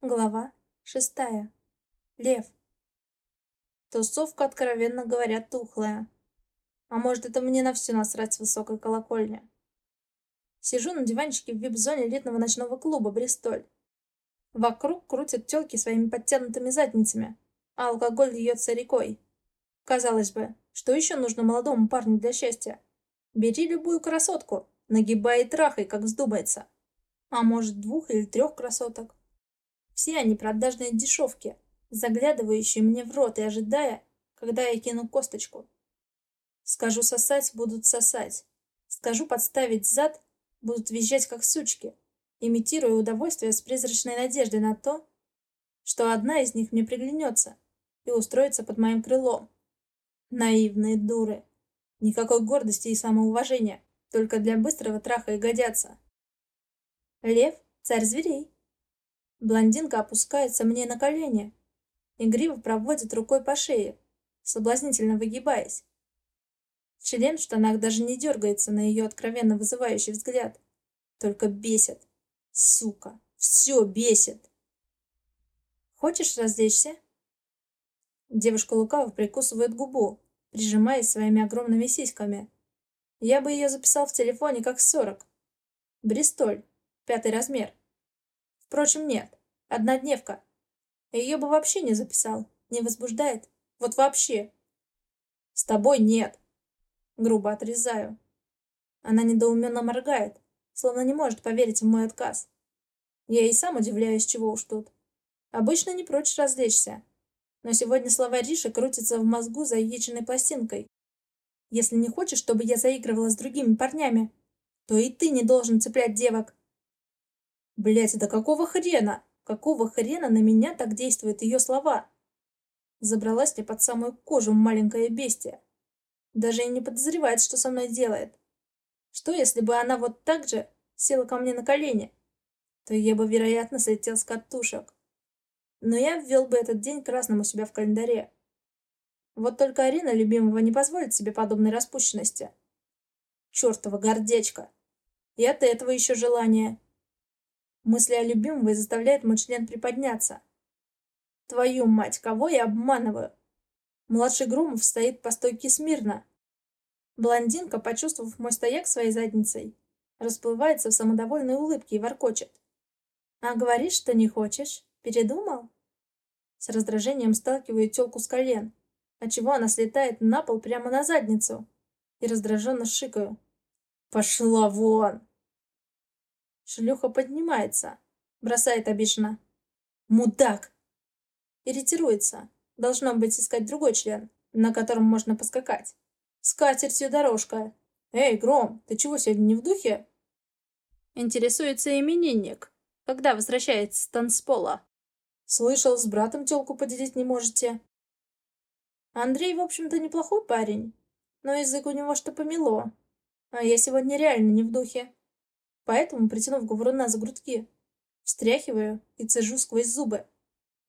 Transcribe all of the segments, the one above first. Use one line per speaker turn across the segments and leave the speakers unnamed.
Глава шестая. Лев. Тусовка, откровенно говоря, тухлая. А может, это мне на все насрать с высокой колокольни. Сижу на диванчике в вип-зоне летнего ночного клуба «Бристоль». Вокруг крутят тёлки своими подтянутыми задницами, а алкоголь льется рекой. Казалось бы, что еще нужно молодому парню для счастья? Бери любую красотку, нагибай и трахай, как вздумается. А может, двух или трех красоток. Все они продажные дешевки, заглядывающие мне в рот и ожидая, когда я кину косточку. Скажу сосать, будут сосать. Скажу подставить зад, будут визжать как сучки, имитируя удовольствие с призрачной надеждой на то, что одна из них мне приглянется и устроится под моим крылом. Наивные дуры. Никакой гордости и самоуважения, только для быстрого траха и годятся. Лев — царь зверей. Блондинка опускается мне на колени. Игриво проводит рукой по шее, соблазнительно выгибаясь. Член в штанах даже не дергается на ее откровенно вызывающий взгляд. Только бесит. Сука, все бесит. Хочешь развлечься? Девушка лукаво прикусывает губу, прижимаясь своими огромными сиськами. Я бы ее записал в телефоне как сорок. Бристоль, пятый размер. Впрочем, нет. Однодневка. Ее бы вообще не записал. Не возбуждает. Вот вообще. С тобой нет. Грубо отрезаю. Она недоуменно моргает, словно не может поверить в мой отказ. Я и сам удивляюсь, чего уж тут. Обычно не прочь развлечься. Но сегодня слова Риши крутятся в мозгу заеченной пластинкой. Если не хочешь, чтобы я заигрывала с другими парнями, то и ты не должен цеплять девок. Блять, это какого хрена? Какого хрена на меня так действуют ее слова? Забралась ли под самую кожу маленькое бестия? Даже и не подозревает, что со мной делает. Что, если бы она вот так же села ко мне на колени? То я бы, вероятно, слетел с катушек. Но я ввел бы этот день красным у себя в календаре. Вот только Арина любимого не позволит себе подобной распущенности. Чёртова гордечка. И от этого еще желание. Мысли о любимой заставляют мой член приподняться. Твою мать, кого я обманываю? Младший Громов стоит по стойке смирно. Блондинка, почувствовав мой стояк своей задницей, расплывается в самодовольной улыбке и воркочет. «А говоришь, что не хочешь? Передумал?» С раздражением сталкиваю тёлку с колен, отчего она слетает на пол прямо на задницу, и раздраженно шикаю. «Пошла вон!» Шлюха поднимается. Бросает обиженно. «Мудак!» И ретируется. Должно быть искать другой член, на котором можно поскакать. С катертью дорожка. «Эй, Гром, ты чего сегодня не в духе?» Интересуется именинник. Когда возвращается с танцпола? Слышал, с братом тёлку поделить не можете. Андрей, в общем-то, неплохой парень, но язык у него что помело. А я сегодня реально не в духе. Поэтому, притянув говоруна за грудки, встряхиваю и цежу сквозь зубы.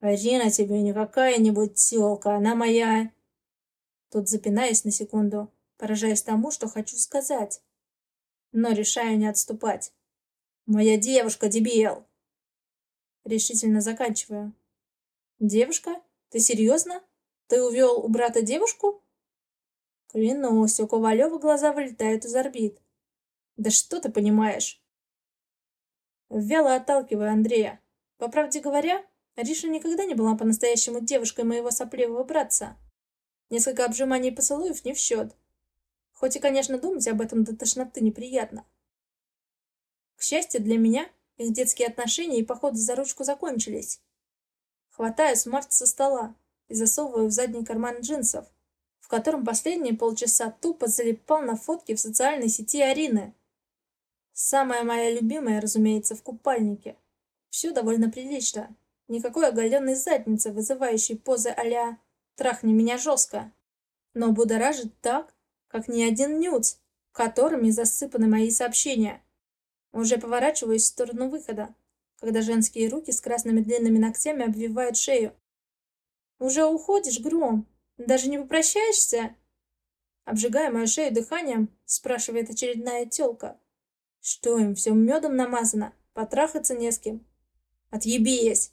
«Арина тебе не какая-нибудь тёлка, она моя...» Тут запинаюсь на секунду, поражаясь тому, что хочу сказать. Но решаю не отступать. «Моя девушка, дебил!» Решительно заканчиваю. «Девушка? Ты серьезно? Ты увел у брата девушку?» Клянусь, у Ковалева глаза вылетают из орбит. «Да что ты понимаешь?» Вяло отталкиваю Андрея. По правде говоря, Риша никогда не была по-настоящему девушкой моего сопливого братца. Несколько обжиманий и поцелуев не в счет. Хоть и, конечно, думать об этом до тошноты неприятно. К счастью для меня, их детские отношения и походы за ручку закончились. Хватаю смарт со стола и засовываю в задний карман джинсов, в котором последние полчаса тупо залипал на фотки в социальной сети Арины. Самая моя любимая, разумеется, в купальнике. Все довольно прилично. Никакой оголенной задницы, вызывающей позы а «трахни меня жестко». Но будоражит так, как ни один нюц, которыми засыпаны мои сообщения. Уже поворачиваюсь в сторону выхода, когда женские руки с красными длинными ногтями обвивают шею. «Уже уходишь, Гром? Даже не попрощаешься?» Обжигая мою шею дыханием, спрашивает очередная тёлка. Что им, все медом намазано? Потрахаться не с кем. Отъебись!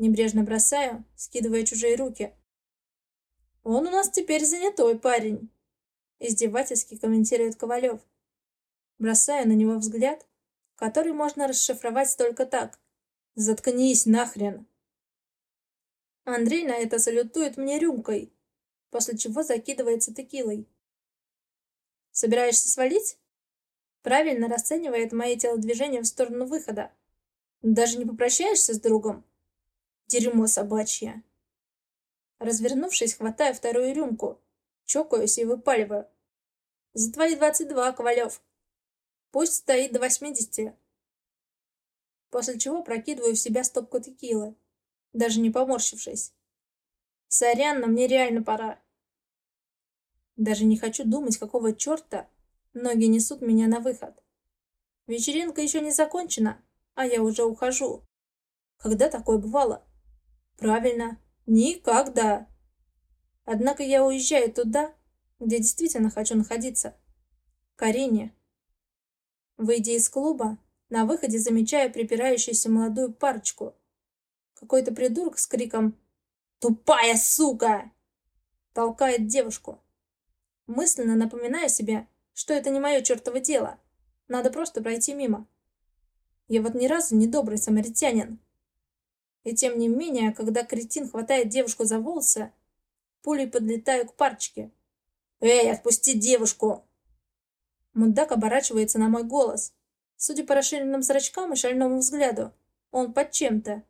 Небрежно бросаю, скидывая чужие руки. «Он у нас теперь занятой парень», — издевательски комментирует Ковалев. Бросаю на него взгляд, который можно расшифровать только так. «Заткнись нахрен!» Андрей на это салютует мне рюмкой, после чего закидывается текилой. «Собираешься свалить?» Правильно расценивает мои телодвижения в сторону выхода. Даже не попрощаешься с другом? Дерьмо собачье. Развернувшись, хватаю вторую рюмку, чокаюсь и выпаливаю. За твои двадцать два, Ковалев. Пусть стоит до восьмидесяти. После чего прокидываю в себя стопку текилы, даже не поморщившись. Сорян, но мне реально пора. Даже не хочу думать, какого черта ноги несут меня на выход. Вечеринка еще не закончена, а я уже ухожу. Когда такое бывало? Правильно, никогда. Однако я уезжаю туда, где действительно хочу находиться. К Арине. Выйдя из клуба, на выходе замечаю припирающуюся молодую парочку. Какой-то придурок с криком «Тупая сука!» толкает девушку. Мысленно напоминаю себе, что это не мое чертово дело. Надо просто пройти мимо. Я вот ни разу не добрый самаритянин. И тем не менее, когда кретин хватает девушку за волосы, пулей подлетаю к парочке. «Эй, отпусти девушку!» Мудак оборачивается на мой голос. Судя по расширенным зрачкам и шальному взгляду, он под чем-то.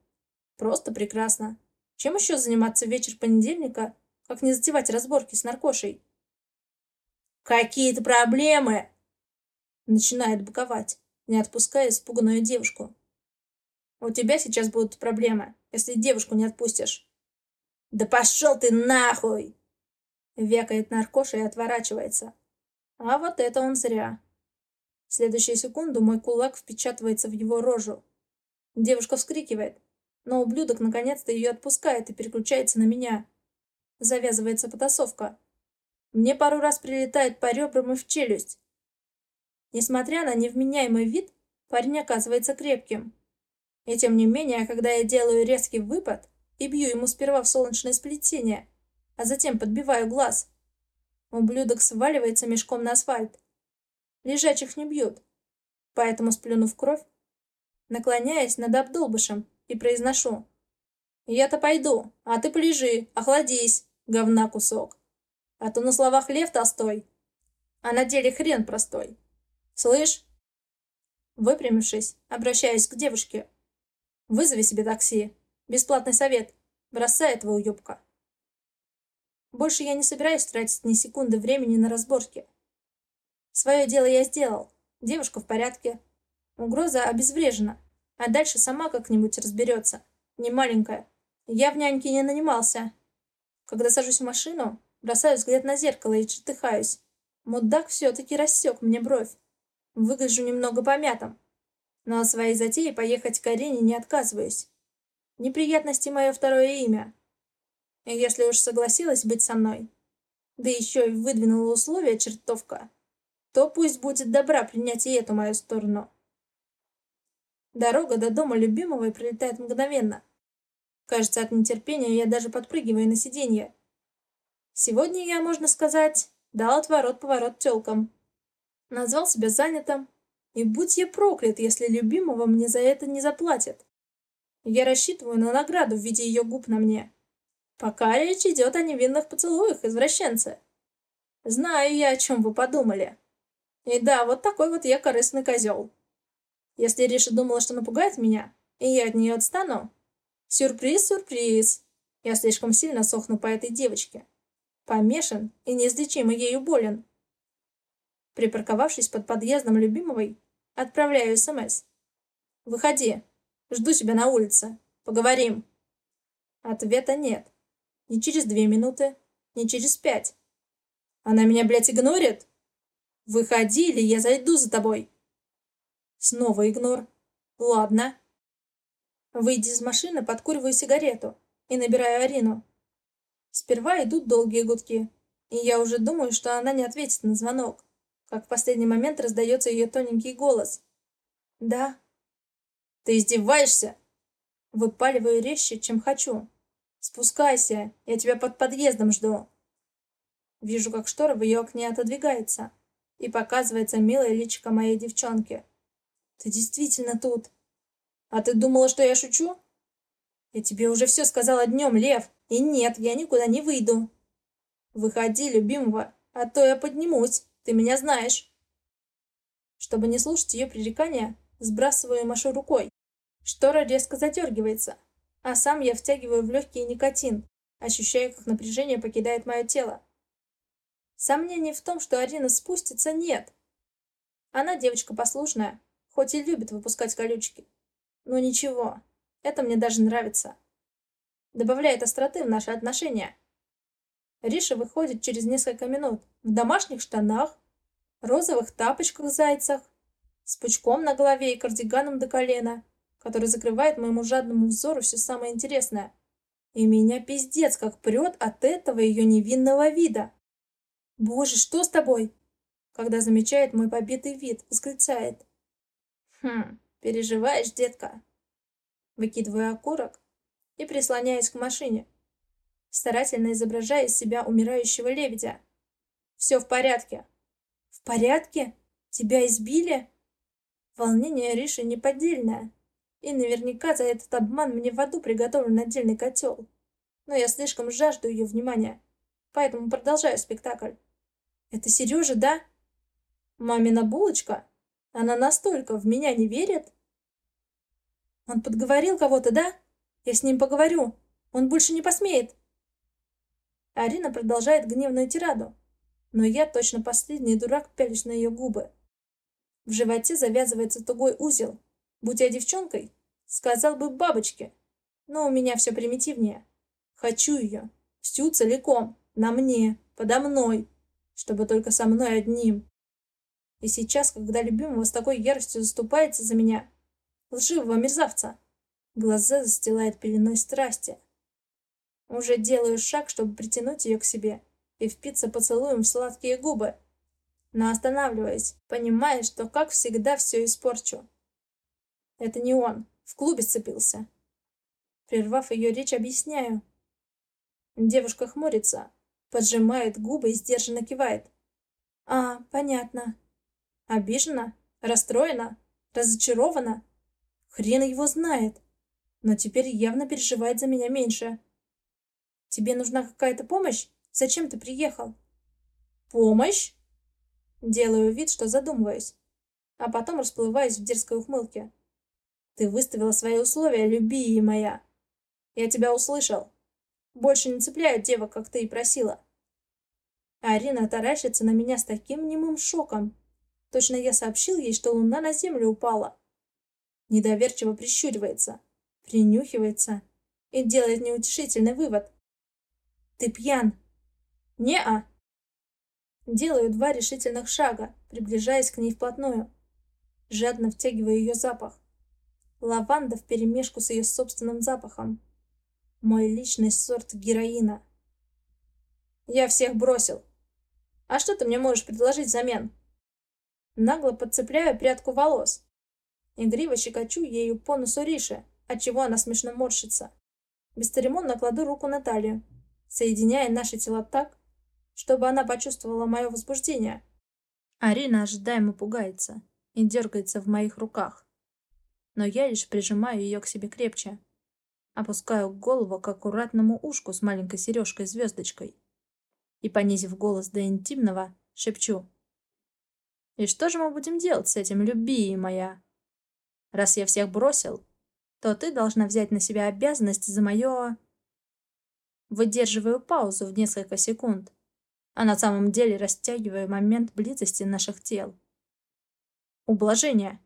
Просто прекрасно. Чем еще заниматься вечер понедельника, как не затевать разборки с наркошей? «Какие-то проблемы!» Начинает боковать, не отпуская испуганную девушку. «У тебя сейчас будут проблемы, если девушку не отпустишь». «Да пошел ты нахуй!» Векает наркоша и отворачивается. А вот это он зря. В следующую секунду мой кулак впечатывается в его рожу. Девушка вскрикивает, но ублюдок наконец-то ее отпускает и переключается на меня. Завязывается потасовка. Мне пару раз прилетает по ребрам и в челюсть. Несмотря на невменяемый вид, парень оказывается крепким. И тем не менее, когда я делаю резкий выпад и бью ему сперва в солнечное сплетение, а затем подбиваю глаз, ублюдок сваливается мешком на асфальт. Лежачих не бьют, поэтому, сплюнув кровь, наклоняясь над обдолбышем и произношу. «Я-то пойду, а ты полежи, охладись, говна кусок». А то на словах Лев Толстой, а на деле хрен простой. Слышь? Выпрямившись, обращаясь к девушке. Вызови себе такси. Бесплатный совет. Бросай этого уёбка. Больше я не собираюсь тратить ни секунды времени на разборки. Свое дело я сделал. Девушка в порядке. Угроза обезврежена. А дальше сама как-нибудь разберется. Не маленькая. Я в няньке не нанимался. Когда сажусь в машину, Бросаю взгляд на зеркало и чертыхаюсь. Мудак все-таки рассек мне бровь. Выгляжу немного помятым. Но от своей затеи поехать к Арине не отказываюсь. Неприятности мое второе имя. И если уж согласилась быть со мной, да еще и выдвинула условия чертовка, то пусть будет добра принять и эту мою сторону. Дорога до дома любимого пролетает мгновенно. Кажется, от нетерпения я даже подпрыгиваю на сиденье. Сегодня я, можно сказать, дал отворот-поворот тёлкам. Назвал себя занятым. И будь я проклят, если любимого мне за это не заплатят. Я рассчитываю на награду в виде ее губ на мне. Пока речь идет о невинных поцелуях, извращенцы. Знаю я, о чем вы подумали. И да, вот такой вот я корыстный козел. Если Риша думала, что напугает меня, и я от нее отстану, сюрприз, сюрприз. Я слишком сильно сохну по этой девочке помешан и неизлечимо ею болен. Припарковавшись под подъездом любимовой, отправляю СМС. «Выходи. Жду тебя на улице. Поговорим». Ответа нет. Ни через две минуты, ни через пять. Она меня, блядь, игнорит? Выходи, или я зайду за тобой. Снова игнор. Ладно. Выйдя из машины, подкуриваю сигарету и набираю Арину. Сперва идут долгие гудки, и я уже думаю, что она не ответит на звонок, как в последний момент раздается ее тоненький голос. «Да». «Ты издеваешься?» Выпаливаю резче, чем хочу. Спускайся, я тебя под подъездом жду. Вижу, как штора в ее окне отодвигается, и показывается милое личико моей девчонки. Ты действительно тут. А ты думала, что я шучу? Я тебе уже все сказала днем, Лев. И нет, я никуда не выйду. Выходи, любимого, а то я поднимусь. Ты меня знаешь. Чтобы не слушать ее пререкания, сбрасываю машу рукой. Штора резко задергивается, а сам я втягиваю в легкий никотин, ощущая, как напряжение покидает мое тело. Сомнений в том, что Арина спустится, нет. Она девочка послушная, хоть и любит выпускать колючки. Но ничего, это мне даже нравится. Добавляет остроты в наши отношения. Риша выходит через несколько минут в домашних штанах, розовых тапочках-зайцах, с пучком на голове и кардиганом до колена, который закрывает моему жадному взору все самое интересное. И меня пиздец как прет от этого ее невинного вида. «Боже, что с тобой?» Когда замечает мой побитый вид, восклицает. «Хм, переживаешь, детка?» Выкидываю окурок и прислоняюсь к машине, старательно изображая из себя умирающего лебедя. «Все в порядке». «В порядке? Тебя избили?» Волнение Риши неподдельное. И наверняка за этот обман мне в аду приготовлен отдельный котел. Но я слишком жажду ее внимания, поэтому продолжаю спектакль. «Это Сережа, да?» «Мамина булочка? Она настолько в меня не верит?» «Он подговорил кого-то, да? Я с ним поговорю. Он больше не посмеет!» Арина продолжает гневную тираду, но я точно последний дурак пялюсь на ее губы. В животе завязывается тугой узел. Будь я девчонкой, сказал бы бабочке. Но у меня все примитивнее. Хочу ее. Всю целиком. На мне. Подо мной. Чтобы только со мной одним. И сейчас, когда любимого с такой яростью заступается за меня, лживого мерзавца, глаза застилает пеленой страсти. Уже делаю шаг, чтобы притянуть ее к себе и впиться поцелуем в сладкие губы. Но останавливаясь, понимая, что, как всегда, все испорчу. Это не он. В клубе сцепился. Прервав ее речь, объясняю. Девушка хмурится, поджимает губы и сдержанно кивает. «А, понятно. Обижена? Расстроена? Разочарована? Хрен его знает. Но теперь явно переживает за меня меньше. Тебе нужна какая-то помощь? Зачем ты приехал? Помощь? Делаю вид, что задумываюсь, а потом расплываюсь в дерзкой ухмылке. Ты выставила свои условия, люби моя. Я тебя услышал. Больше не цепляют девок, как ты и просила. Арина таращится на меня с таким немым шоком. Точно я сообщил ей, что луна на землю упала. Недоверчиво прищуривается, принюхивается и делает неутешительный вывод. Ты пьян. Не-а. Делаю два решительных шага, приближаясь к ней вплотную. Жадно втягиваю ее запах. Лаванда вперемешку с ее собственным запахом. Мой личный сорт героина. Я всех бросил. А что ты мне можешь предложить взамен? Нагло подцепляю прядку волос. Игриво щекочу ею по носу Риши, отчего она смешно морщится. Бесцеремонно кладу руку на талию соединяя наши тела так, чтобы она почувствовала мое возбуждение. Арина ожидаемо пугается и дергается в моих руках. Но я лишь прижимаю ее к себе крепче. Опускаю голову к аккуратному ушку с маленькой сережкой-звездочкой. И, понизив голос до интимного, шепчу. «И что же мы будем делать с этим, люби моя? Раз я всех бросил, то ты должна взять на себя обязанность за мое...» Выдерживаю паузу в несколько секунд, а на самом деле растягиваю момент близости наших тел. Ублажение.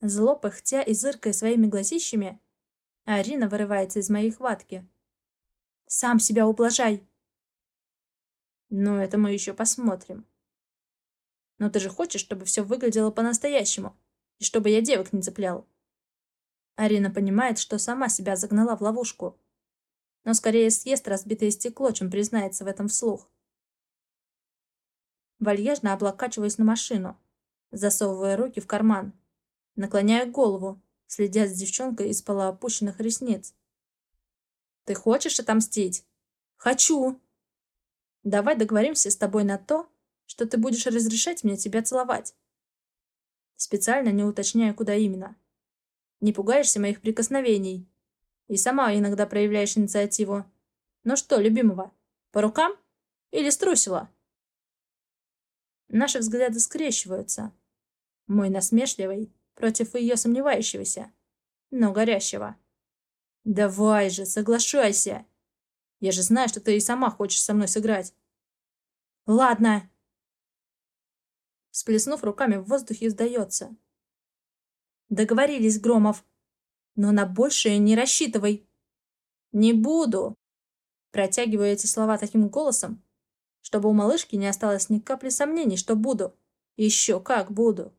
Зло пыхтя и зыркая своими глазищами, Арина вырывается из моей хватки. «Сам себя ублажай!» «Ну, это мы еще посмотрим. Но ты же хочешь, чтобы все выглядело по-настоящему, и чтобы я девок не цеплял?» Арина понимает, что сама себя загнала в ловушку но скорее съест разбитое стекло, чем признается в этом вслух. Вальяжно облокачиваюсь на машину, засовывая руки в карман, наклоняя голову следя за девчонкой из полуопущенных ресниц. «Ты хочешь отомстить?» «Хочу!» «Давай договоримся с тобой на то, что ты будешь разрешать мне тебя целовать». Специально не уточняя, куда именно. «Не пугаешься моих прикосновений?» И сама иногда проявляешь инициативу. Ну что, любимого, по рукам? Или струсила? Наши взгляды скрещиваются. Мой насмешливый против ее сомневающегося, но горящего. Давай же, соглашайся. Я же знаю, что ты и сама хочешь со мной сыграть. Ладно. Сплеснув руками в воздухе, сдается. Договорились, Громов. Но на большее не рассчитывай. Не буду. Протягиваю эти слова таким голосом, чтобы у малышки не осталось ни капли сомнений, что буду. Еще как буду.